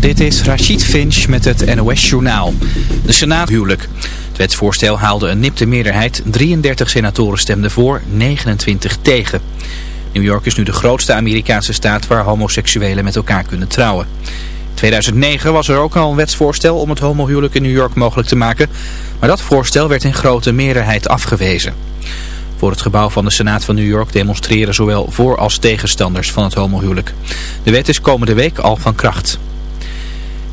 Dit is Rachid Finch met het NOS-journaal. De Senaat huwelijk. Het wetsvoorstel haalde een nipte meerderheid. 33 senatoren stemden voor, 29 tegen. New York is nu de grootste Amerikaanse staat waar homoseksuelen met elkaar kunnen trouwen. In 2009 was er ook al een wetsvoorstel om het homohuwelijk in New York mogelijk te maken. Maar dat voorstel werd in grote meerderheid afgewezen. Voor het gebouw van de Senaat van New York demonstreren zowel voor- als tegenstanders van het homohuwelijk. De wet is komende week al van kracht.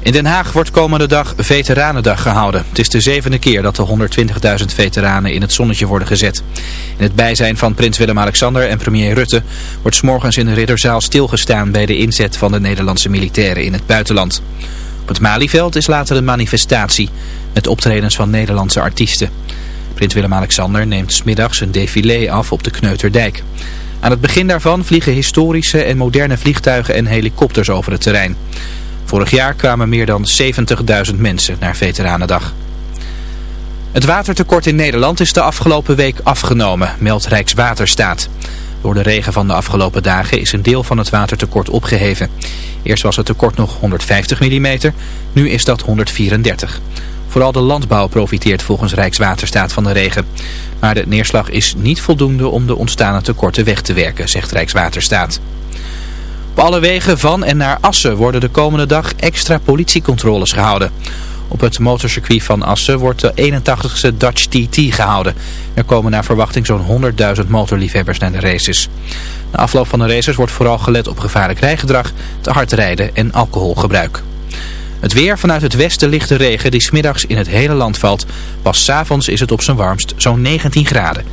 In Den Haag wordt komende dag Veteranendag gehouden. Het is de zevende keer dat de 120.000 veteranen in het zonnetje worden gezet. In het bijzijn van prins Willem-Alexander en premier Rutte wordt s'morgens in de Ridderzaal stilgestaan bij de inzet van de Nederlandse militairen in het buitenland. Op het Malieveld is later een manifestatie met optredens van Nederlandse artiesten. Prins Willem-Alexander neemt smiddags een défilé af op de Kneuterdijk. Aan het begin daarvan vliegen historische en moderne vliegtuigen en helikopters over het terrein. Vorig jaar kwamen meer dan 70.000 mensen naar Veteranendag. Het watertekort in Nederland is de afgelopen week afgenomen, meldt Rijkswaterstaat. Door de regen van de afgelopen dagen is een deel van het watertekort opgeheven. Eerst was het tekort nog 150 mm, nu is dat 134 Vooral de landbouw profiteert volgens Rijkswaterstaat van de regen. Maar de neerslag is niet voldoende om de ontstane tekorten weg te werken, zegt Rijkswaterstaat. Op alle wegen van en naar Assen worden de komende dag extra politiecontroles gehouden. Op het motorcircuit van Assen wordt de 81ste Dutch TT gehouden. Er komen naar verwachting zo'n 100.000 motorliefhebbers naar de races. Na afloop van de races wordt vooral gelet op gevaarlijk rijgedrag, te hard rijden en alcoholgebruik. Het weer vanuit het westen ligt de regen die smiddags in het hele land valt. Pas s'avonds is het op zijn warmst zo'n 19 graden.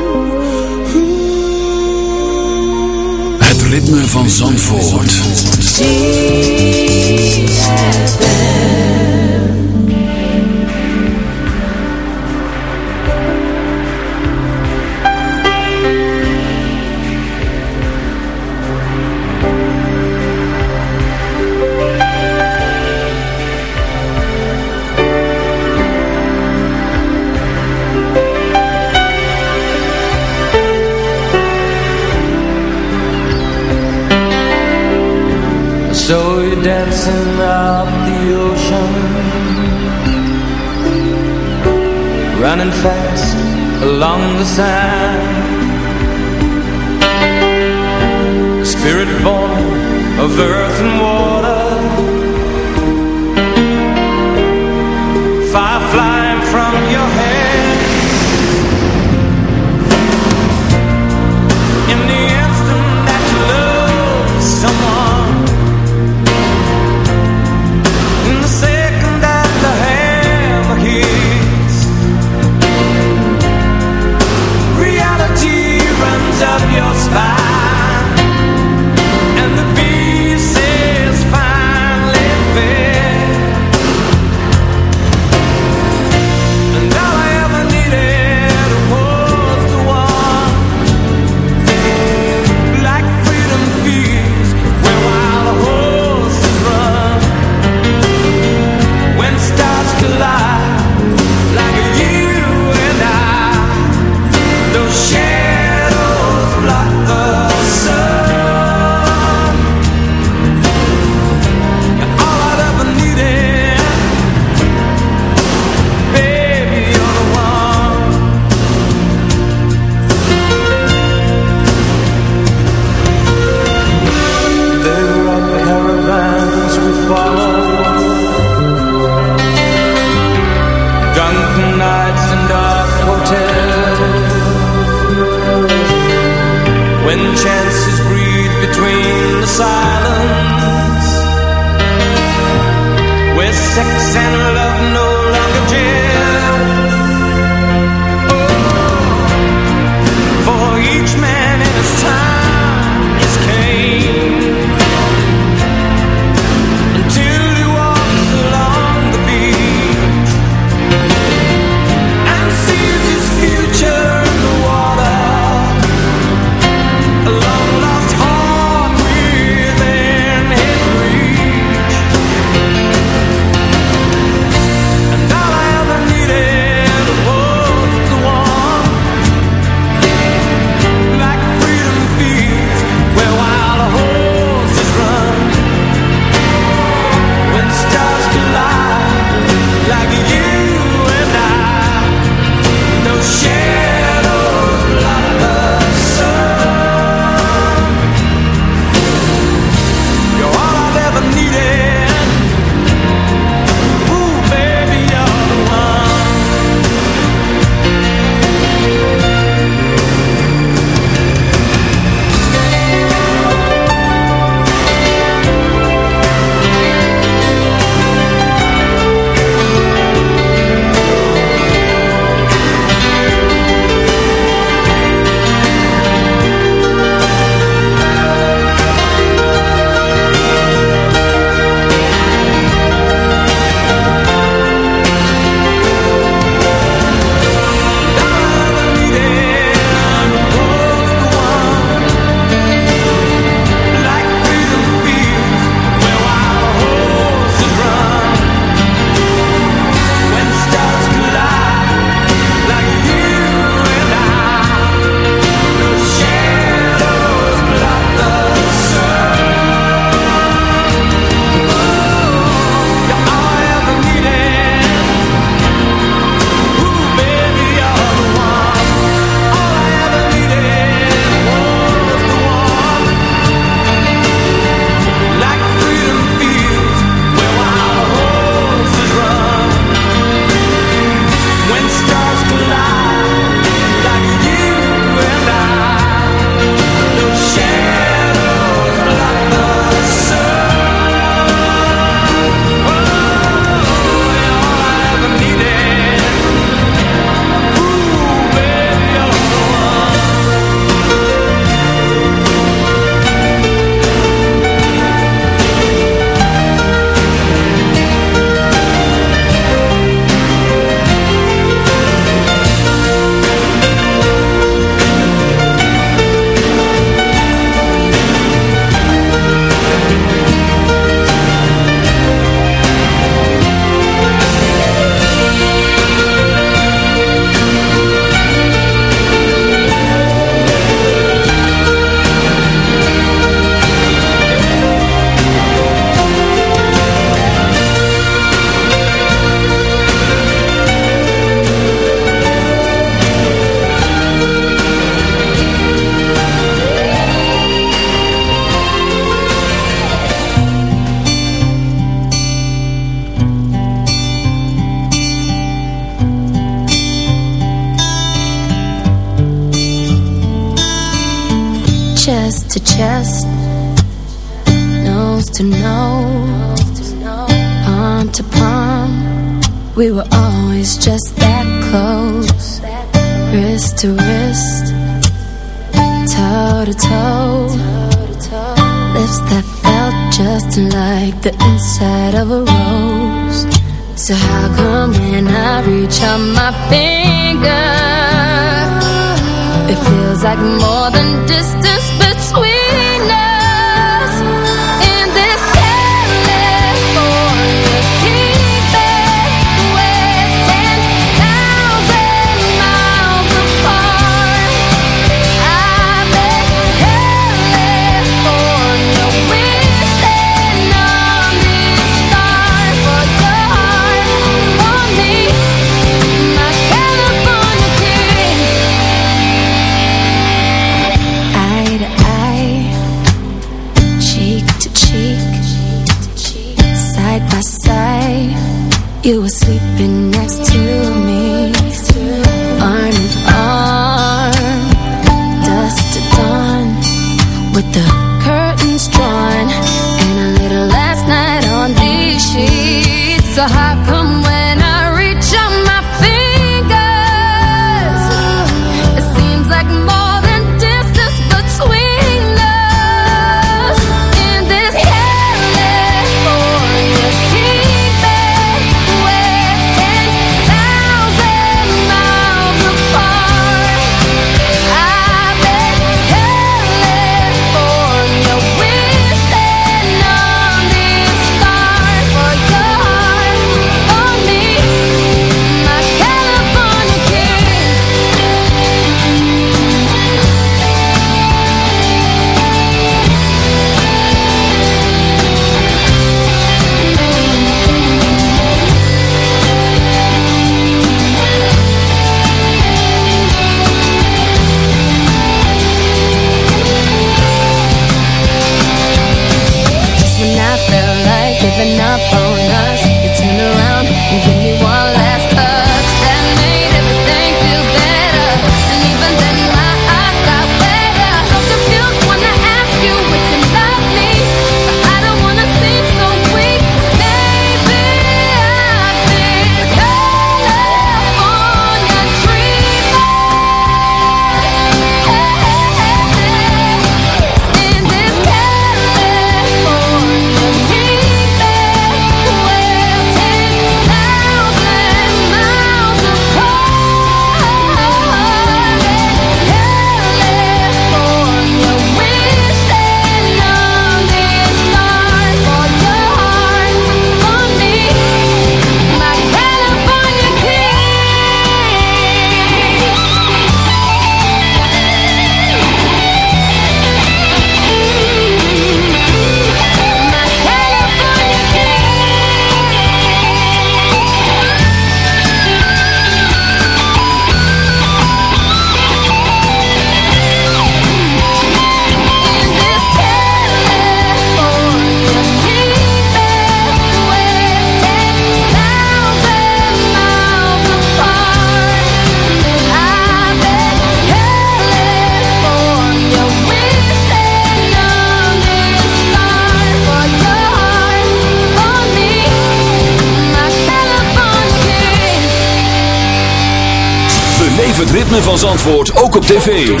tv.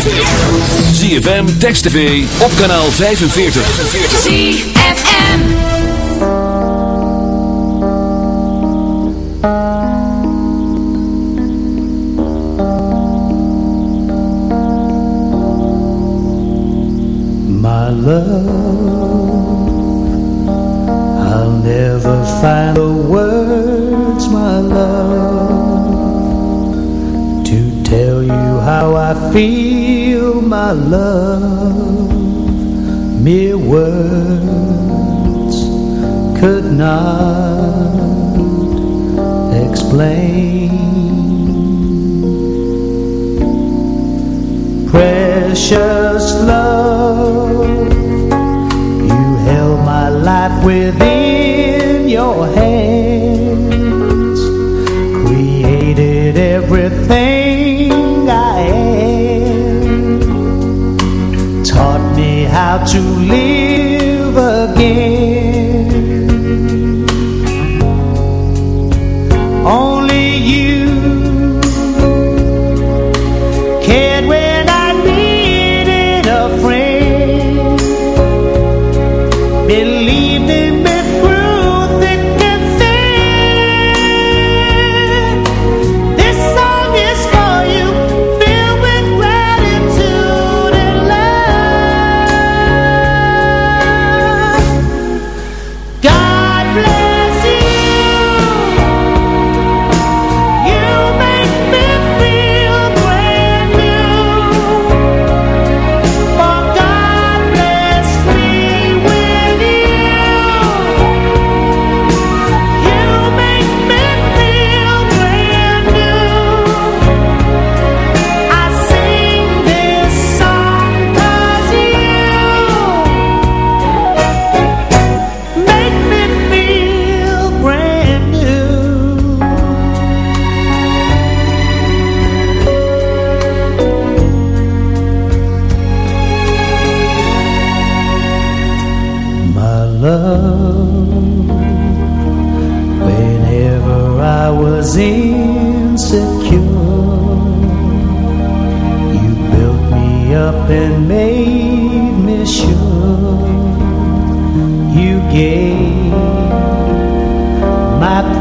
ZFM, Text TV, op kanaal 45. ZFM. My love. love mere words could not explain. Precious love, you held my life within.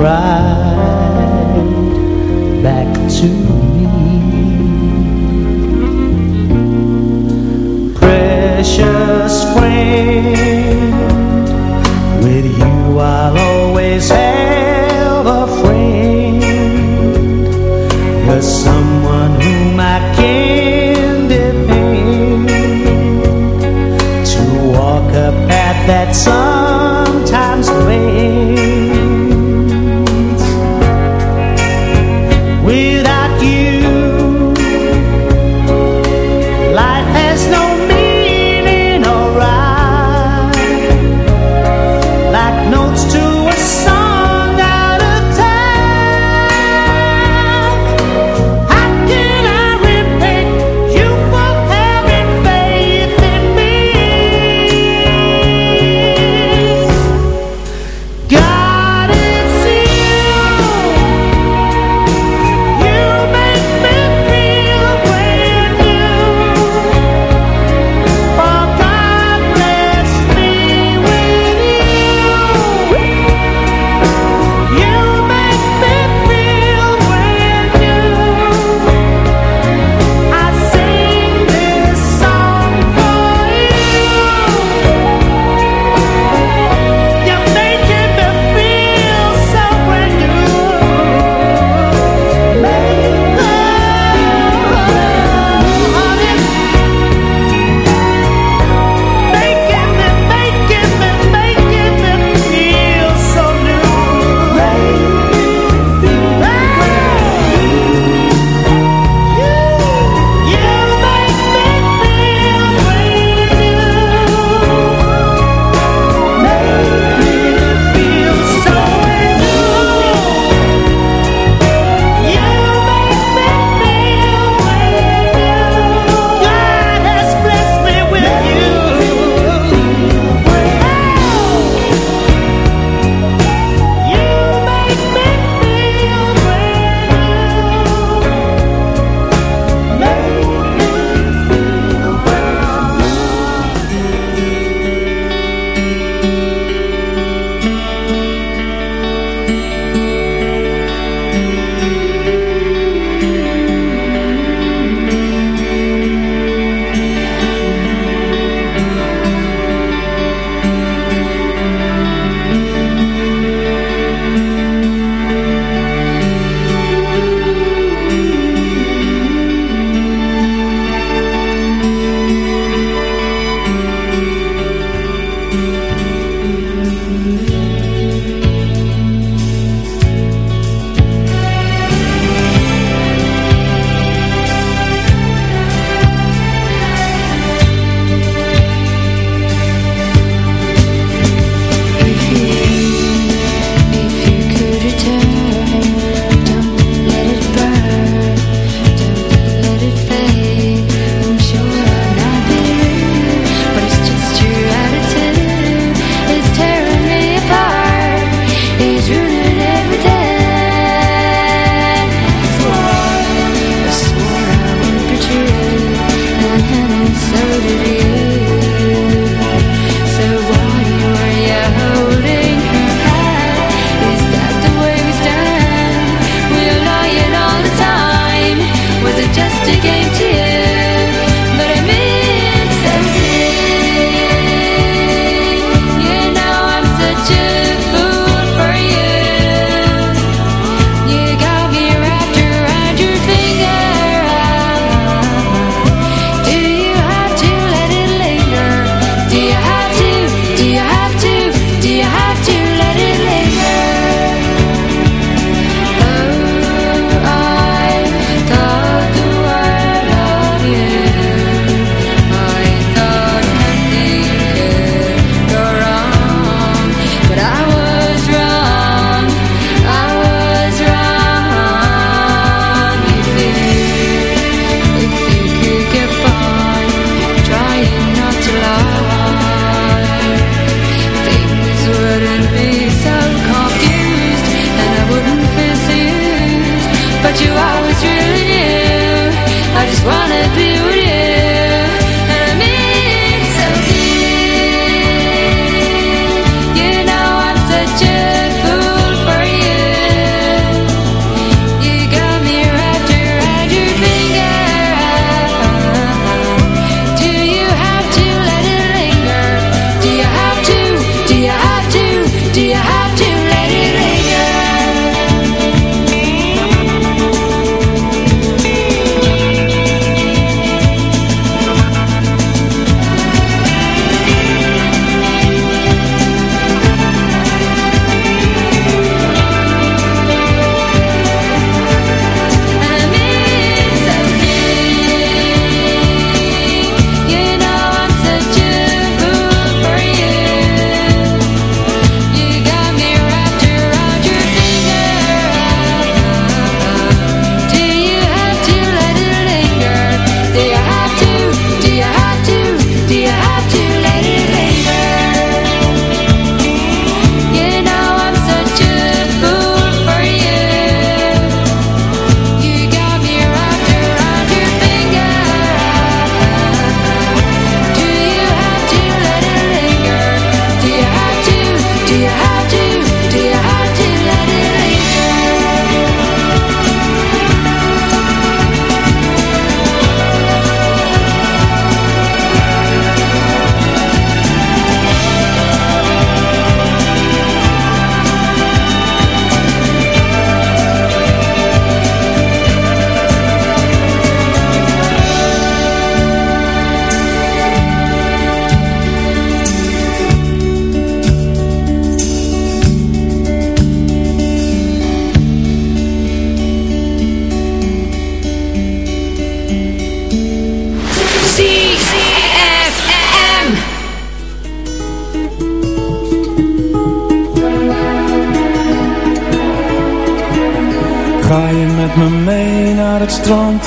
My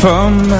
from